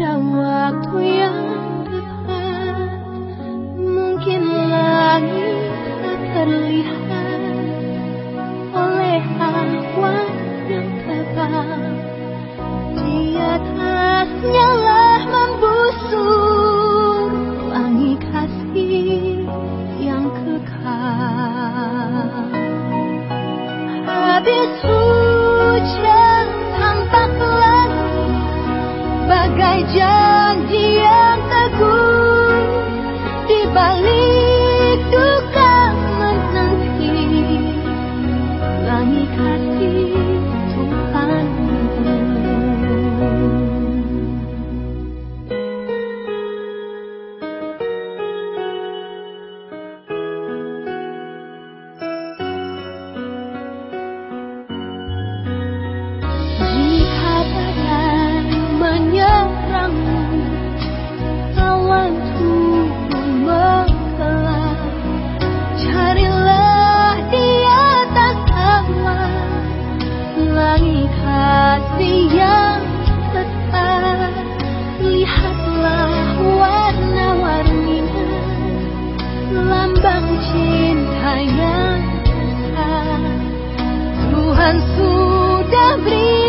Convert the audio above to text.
Kadang waktu yang dekat Mungkin langit tak terlihat Oleh awan yang tebal Di atasnya lah membusuk Wangi kasih yang kekal. Habis hujan Bagai janji yang teguh Di balik Tuhan sudah beri